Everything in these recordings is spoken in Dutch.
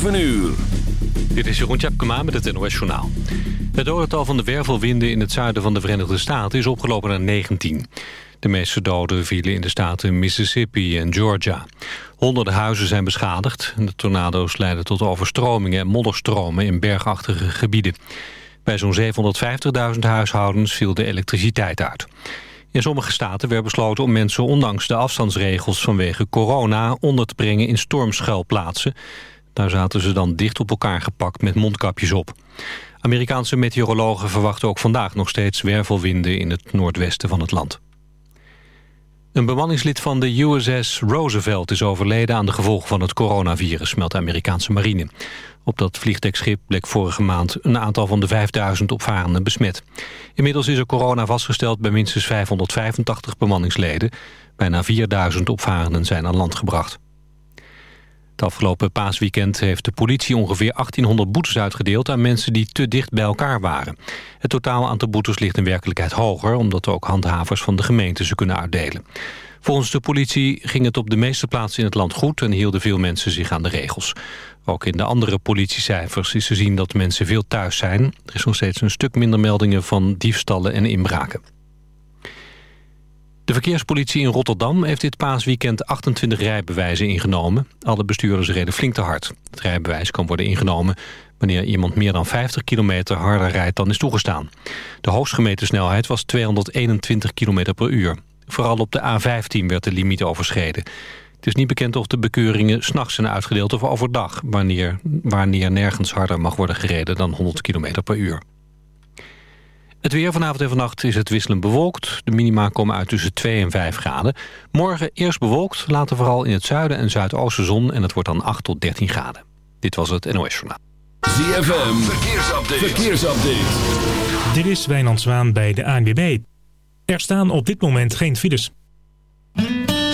7 uur. Dit is Jeroen Tjepkema met het NOS Journaal. Het dodental van de wervelwinden in het zuiden van de Verenigde Staten is opgelopen naar 19. De meeste doden vielen in de staten Mississippi en Georgia. Honderden huizen zijn beschadigd. De tornado's leiden tot overstromingen en modderstromen in bergachtige gebieden. Bij zo'n 750.000 huishoudens viel de elektriciteit uit. In sommige staten werd besloten om mensen ondanks de afstandsregels vanwege corona onder te brengen in stormschuilplaatsen. Daar zaten ze dan dicht op elkaar gepakt met mondkapjes op. Amerikaanse meteorologen verwachten ook vandaag nog steeds wervelwinden in het noordwesten van het land. Een bemanningslid van de USS Roosevelt is overleden aan de gevolgen van het coronavirus, meldt de Amerikaanse marine. Op dat vliegdekschip bleek vorige maand een aantal van de 5000 opvarenden besmet. Inmiddels is er corona vastgesteld bij minstens 585 bemanningsleden. Bijna 4000 opvarenden zijn aan land gebracht. Het afgelopen paasweekend heeft de politie ongeveer 1800 boetes uitgedeeld aan mensen die te dicht bij elkaar waren. Het totaal aantal boetes ligt in werkelijkheid hoger, omdat ook handhavers van de gemeente ze kunnen uitdelen. Volgens de politie ging het op de meeste plaatsen in het land goed en hielden veel mensen zich aan de regels. Ook in de andere politiecijfers is te zien dat mensen veel thuis zijn. Er is nog steeds een stuk minder meldingen van diefstallen en inbraken. De verkeerspolitie in Rotterdam heeft dit paasweekend 28 rijbewijzen ingenomen. Alle bestuurders reden flink te hard. Het rijbewijs kan worden ingenomen wanneer iemand meer dan 50 kilometer harder rijdt dan is toegestaan. De hoogst gemeten snelheid was 221 km per uur. Vooral op de A15 werd de limiet overschreden. Het is niet bekend of de bekeuringen s'nachts zijn uitgedeeld of overdag... Wanneer, wanneer nergens harder mag worden gereden dan 100 km per uur. Het weer vanavond en vannacht is het wisselend bewolkt. De minima komen uit tussen 2 en 5 graden. Morgen eerst bewolkt, later vooral in het zuiden en zuidoosten zon... en het wordt dan 8 tot 13 graden. Dit was het NOS Journaal. ZFM, verkeersupdate. verkeersupdate. Dit is Wijnand Zwaan bij de ANWB. Er staan op dit moment geen files.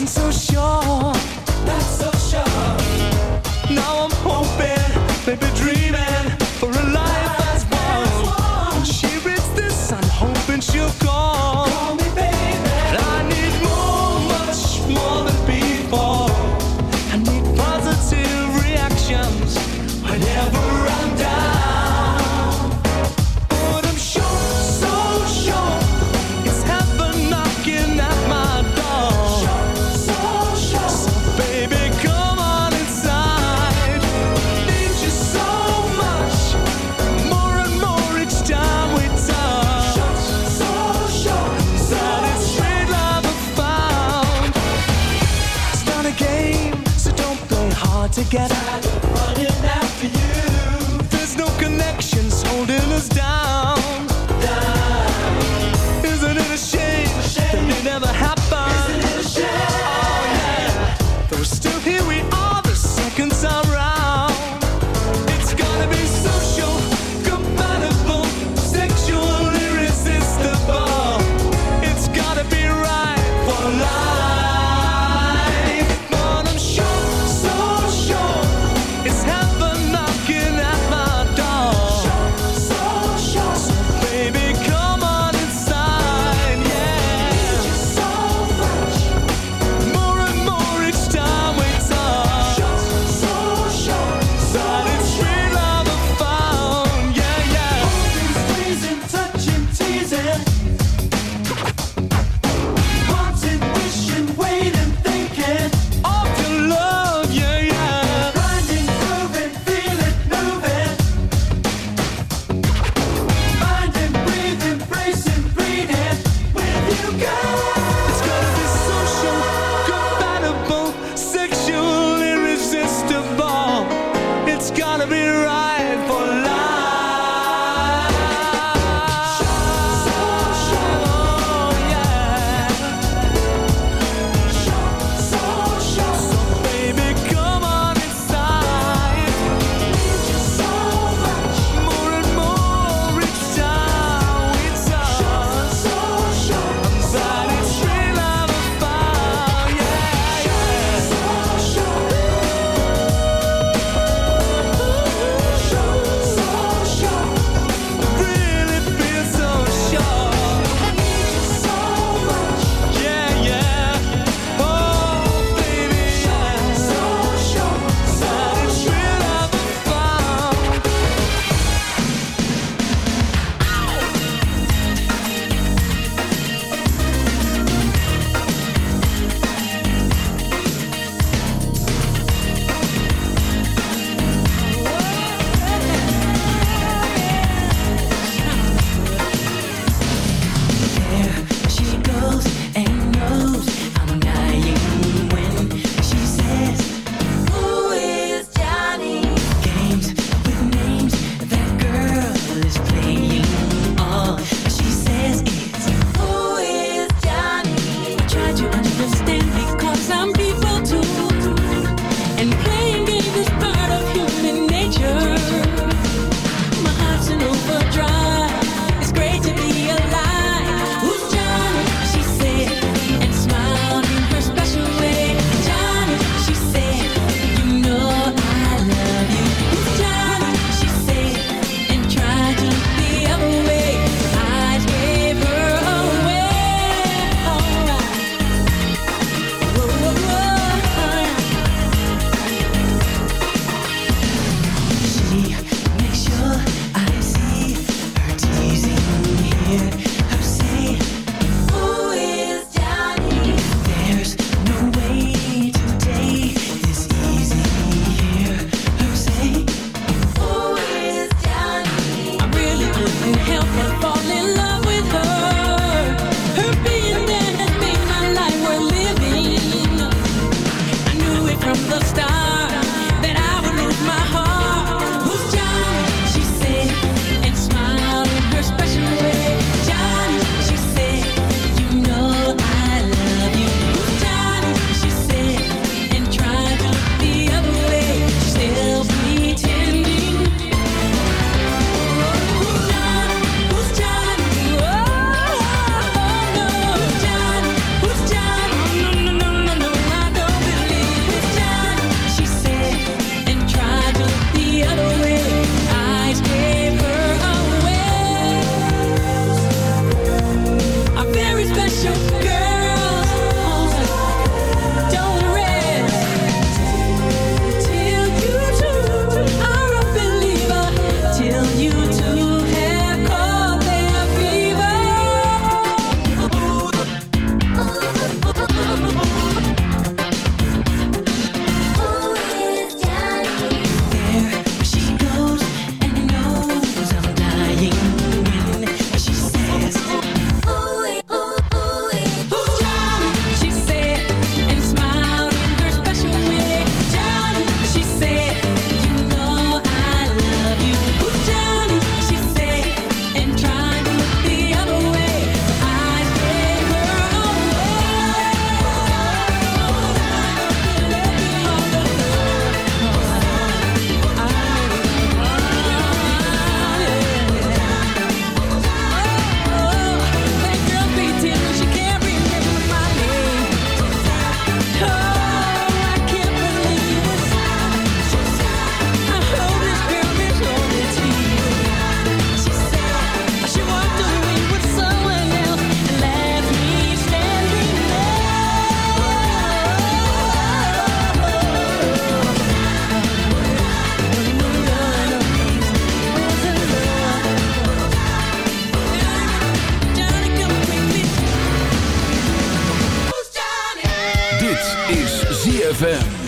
Wasn't so sure. We're still ZFM.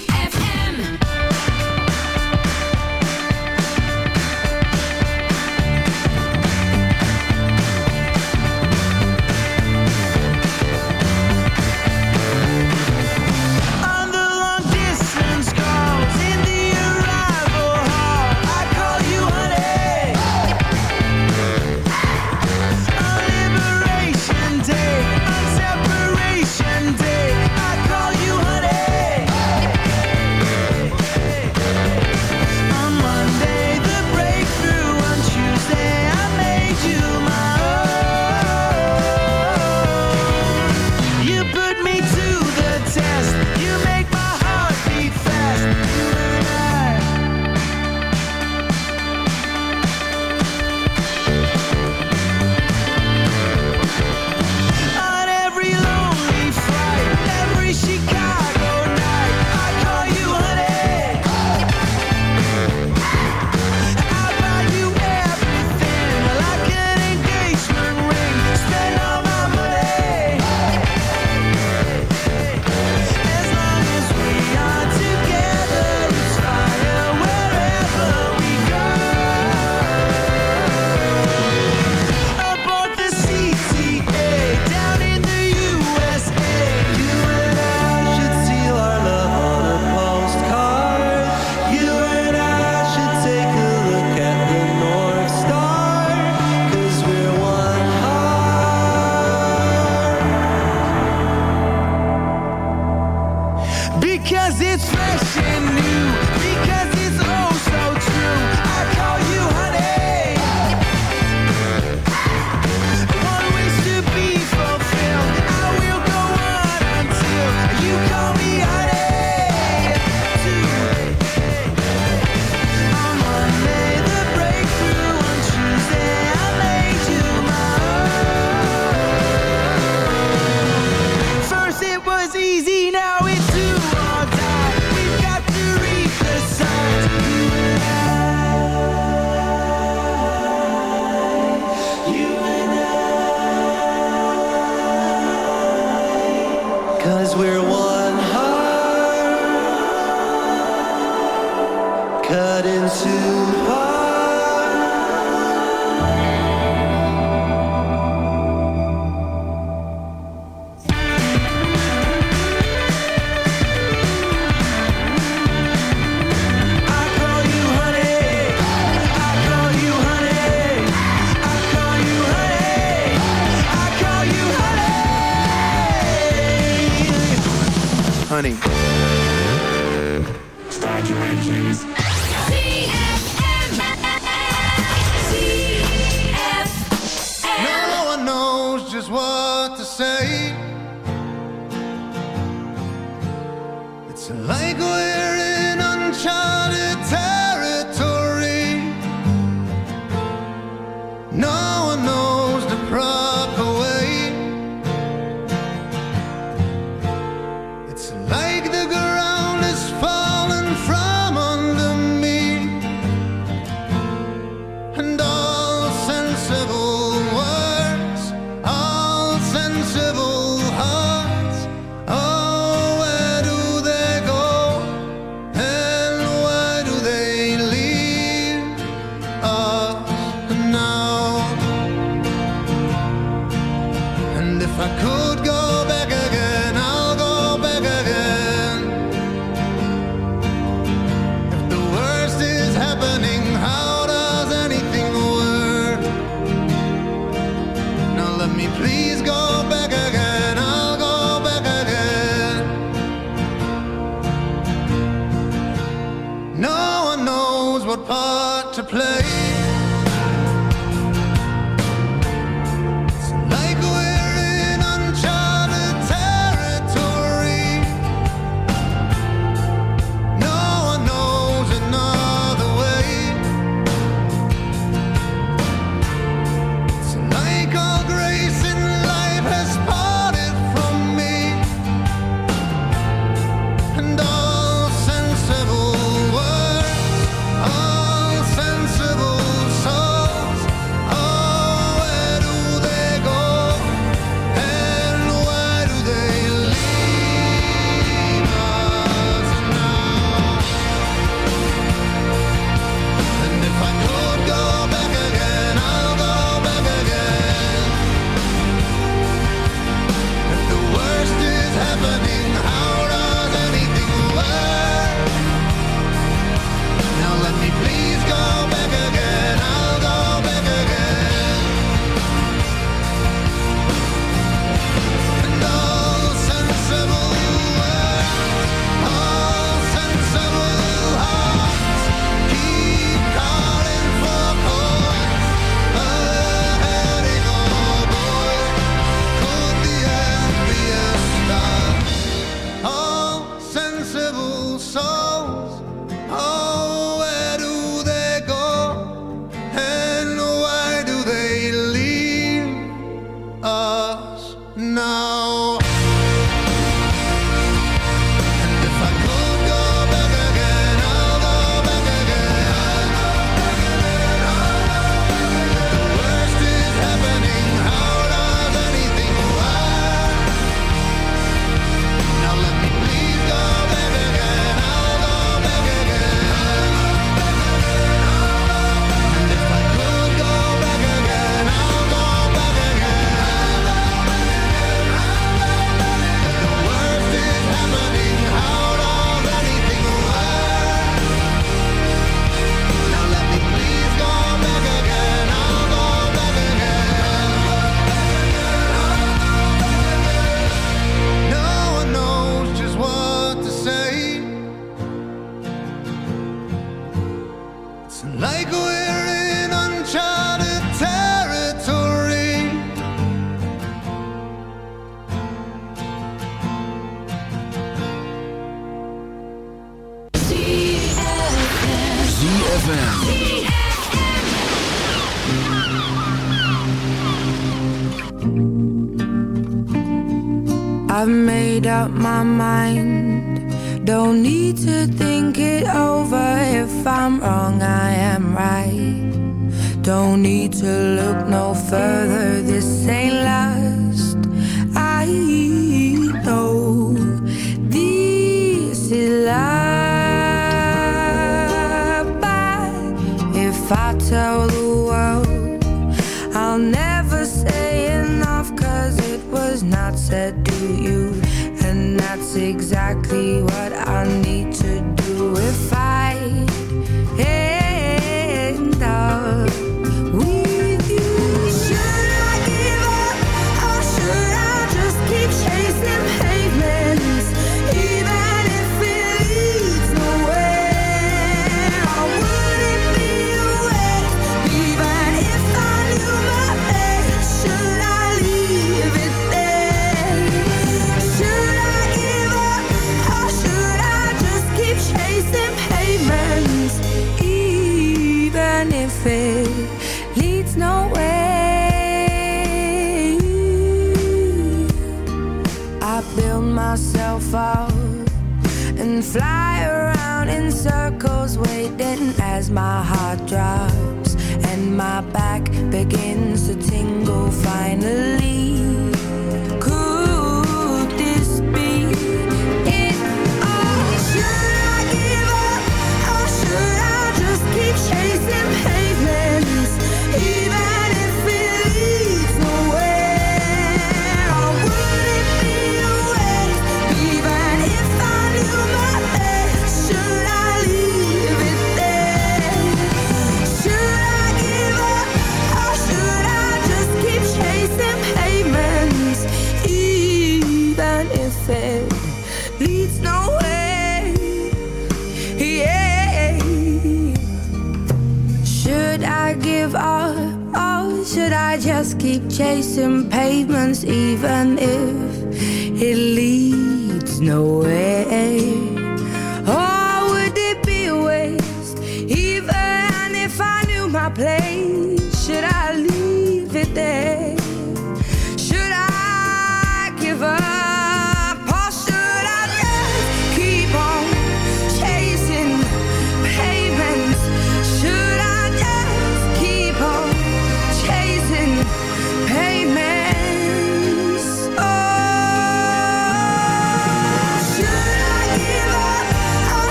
play.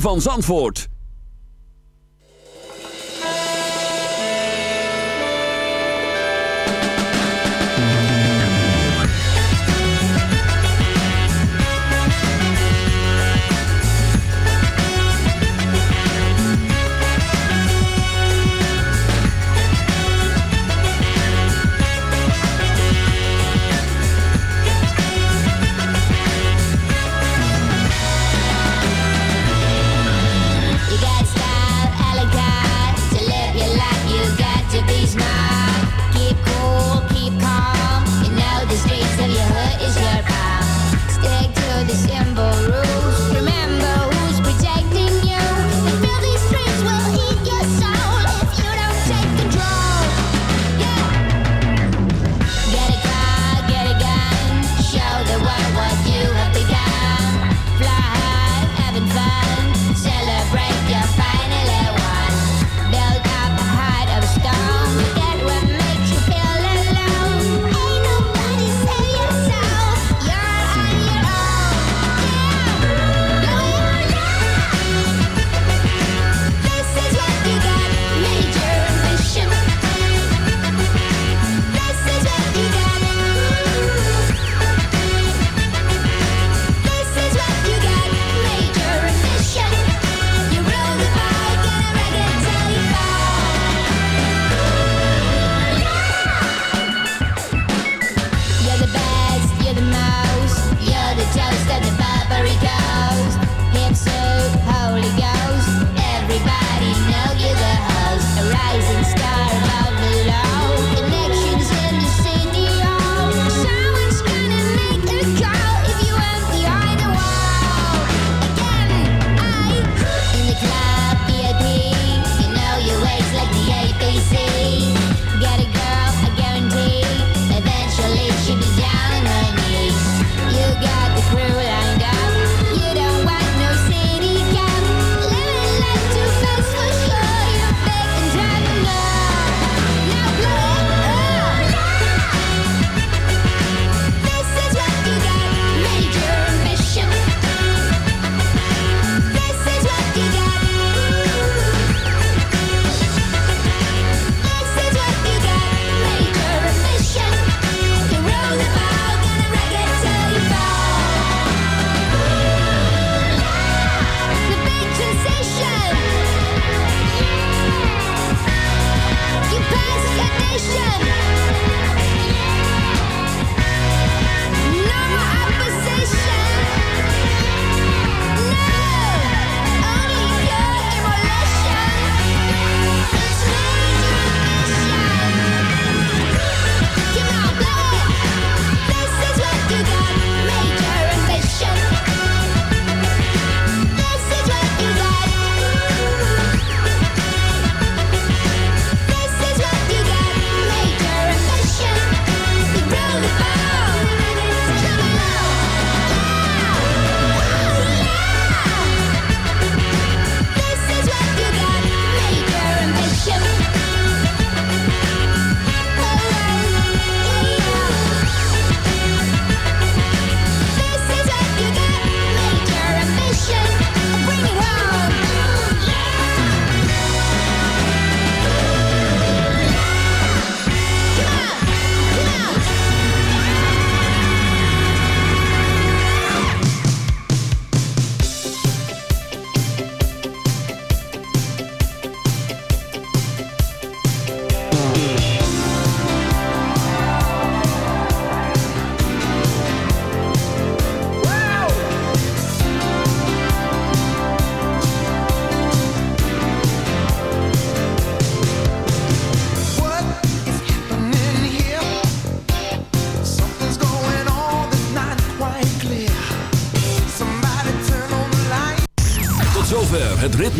van Zandvoort.